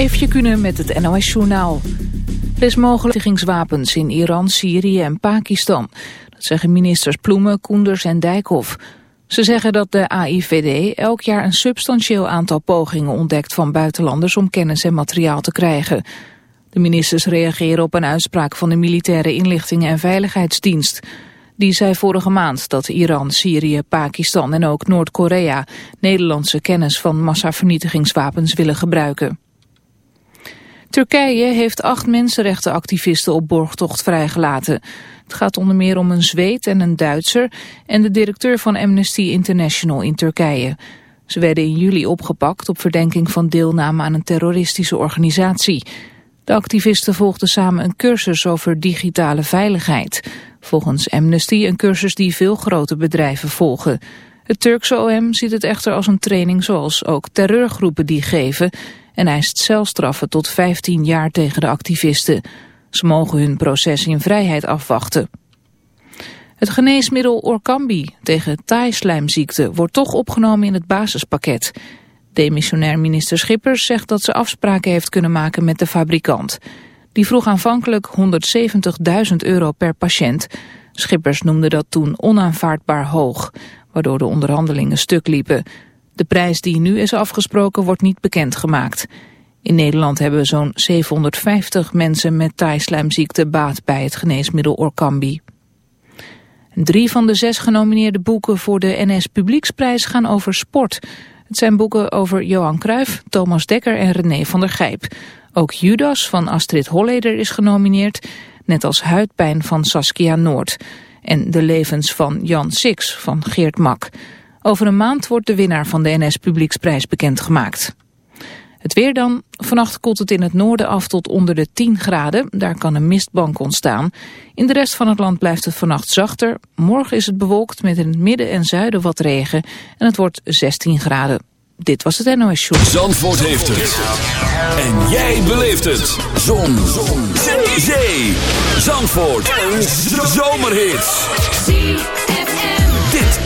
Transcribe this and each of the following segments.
Eefje kunnen met het NOS-journaal. Er is mogelijk in Iran, Syrië en Pakistan. Dat zeggen ministers Ploemen, Koenders en Dijkhoff. Ze zeggen dat de AIVD elk jaar een substantieel aantal pogingen ontdekt van buitenlanders om kennis en materiaal te krijgen. De ministers reageren op een uitspraak van de Militaire Inlichtingen en Veiligheidsdienst. Die zei vorige maand dat Iran, Syrië, Pakistan en ook Noord-Korea Nederlandse kennis van massavernietigingswapens willen gebruiken. Turkije heeft acht mensenrechtenactivisten op borgtocht vrijgelaten. Het gaat onder meer om een Zweed en een Duitser en de directeur van Amnesty International in Turkije. Ze werden in juli opgepakt op verdenking van deelname aan een terroristische organisatie. De activisten volgden samen een cursus over digitale veiligheid. Volgens Amnesty een cursus die veel grote bedrijven volgen. Het Turkse OM ziet het echter als een training zoals ook terreurgroepen die geven en eist celstraffen tot 15 jaar tegen de activisten. Ze mogen hun proces in vrijheid afwachten. Het geneesmiddel Orkambi tegen taaislijmziekte wordt toch opgenomen in het basispakket. Demissionair minister Schippers zegt dat ze afspraken heeft kunnen maken met de fabrikant. Die vroeg aanvankelijk 170.000 euro per patiënt. Schippers noemde dat toen onaanvaardbaar hoog, waardoor de onderhandelingen stuk liepen. De prijs die nu is afgesproken wordt niet bekendgemaakt. In Nederland hebben zo'n 750 mensen met taaislijmziekte baat bij het geneesmiddel Orkambi. Drie van de zes genomineerde boeken voor de NS Publieksprijs gaan over sport. Het zijn boeken over Johan Cruijff, Thomas Dekker en René van der Gijp. Ook Judas van Astrid Holleder is genomineerd, net als Huidpijn van Saskia Noord. En De levens van Jan Six van Geert Mak. Over een maand wordt de winnaar van de NS Publieksprijs bekendgemaakt. Het weer dan. Vannacht koelt het in het noorden af tot onder de 10 graden. Daar kan een mistbank ontstaan. In de rest van het land blijft het vannacht zachter. Morgen is het bewolkt met in het midden en zuiden wat regen. En het wordt 16 graden. Dit was het NOS Show. Zandvoort heeft het. En jij beleeft het. Zon. Zon. Zee. Zandvoort. Een zomerhit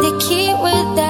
The keep with that.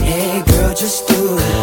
Hey girl, just do it.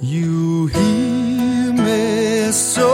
You hear me so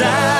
side.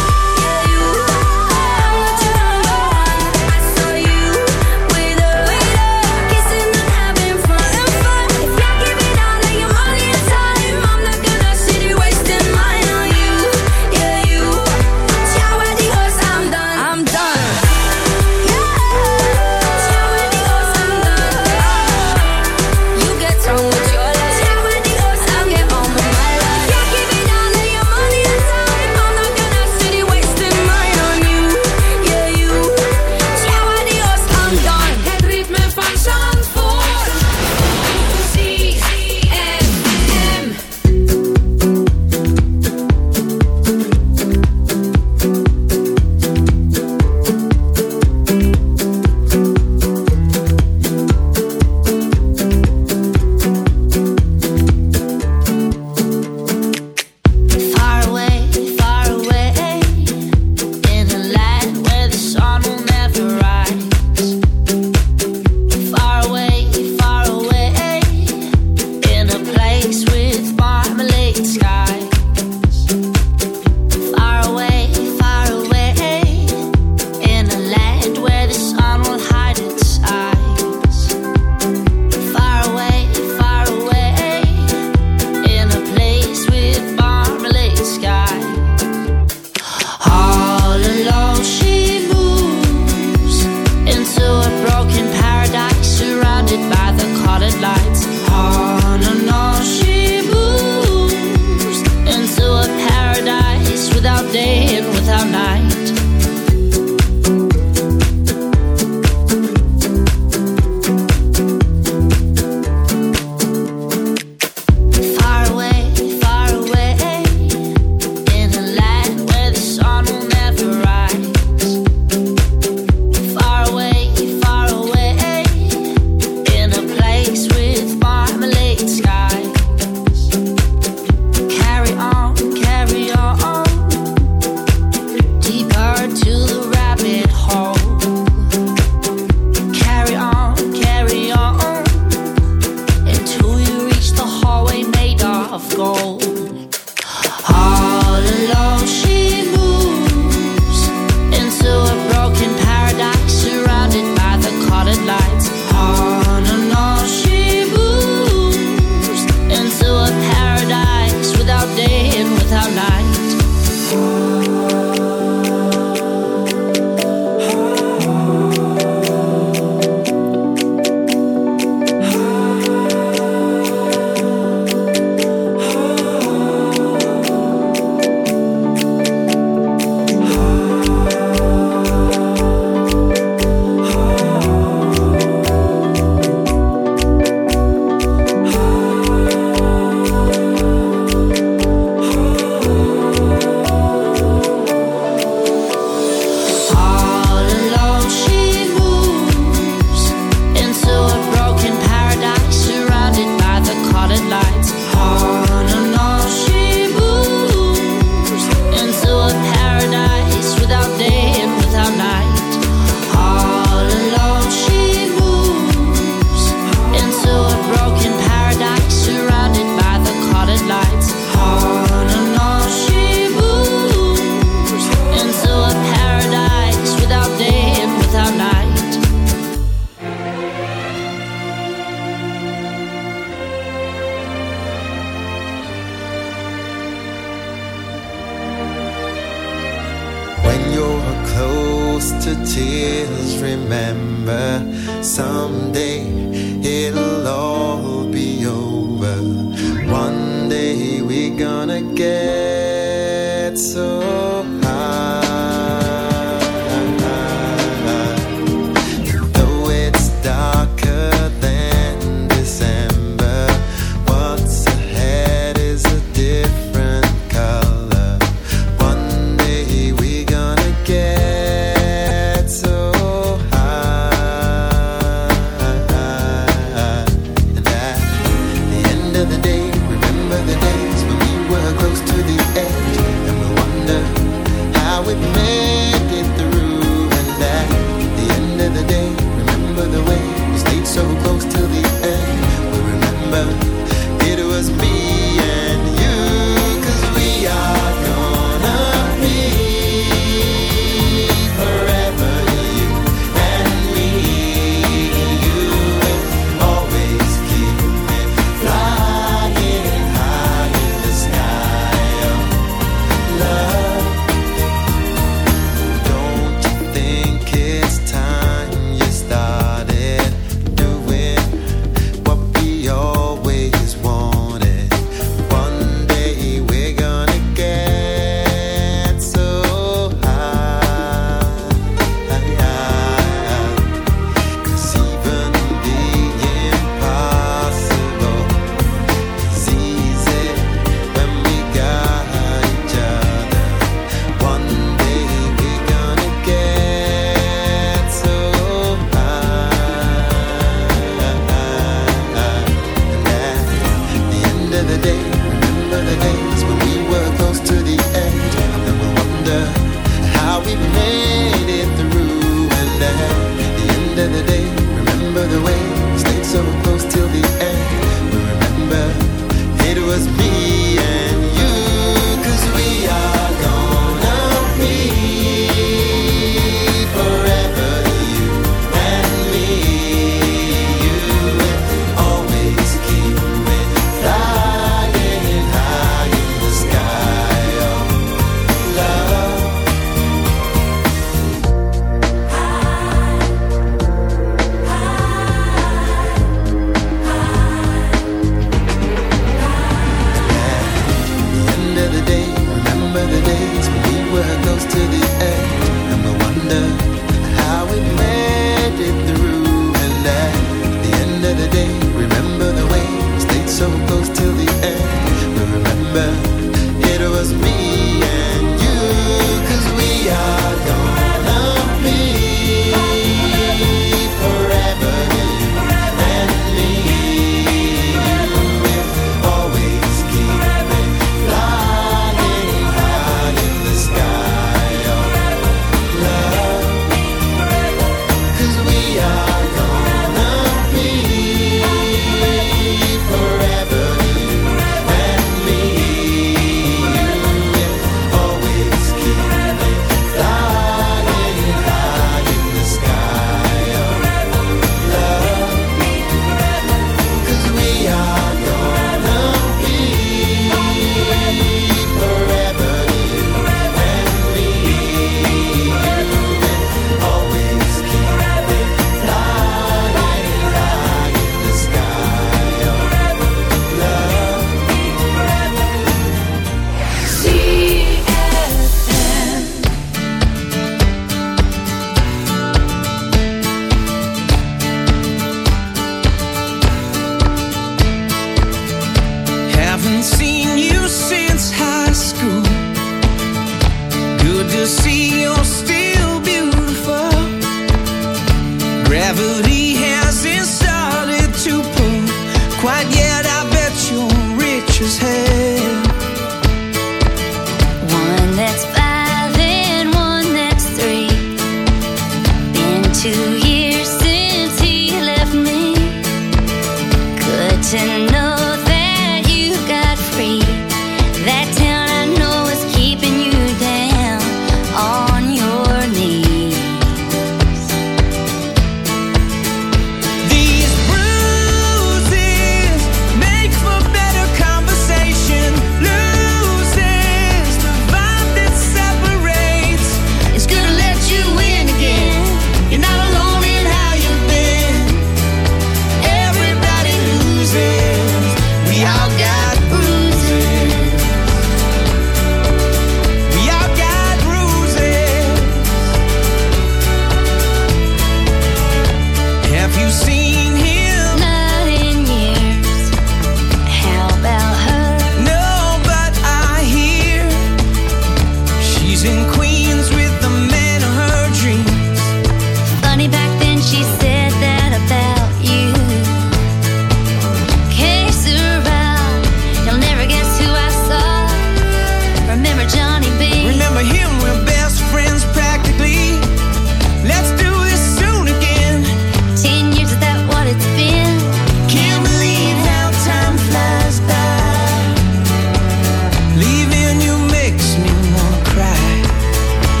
Think it's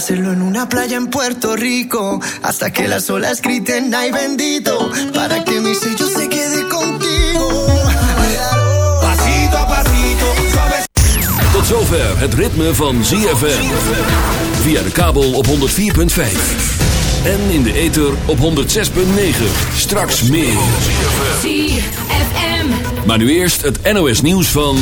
Hacerlo en una playa en Puerto Rico hasta que las olas griten ay bendito para que mi sello se quede contigo. Pasito a pasito, suave. Tot zover het ritme van ZFM. Via de kabel op 104.5. En in de ether op 106.9. Straks meer. ZFM. Maar nu eerst het NOS nieuws van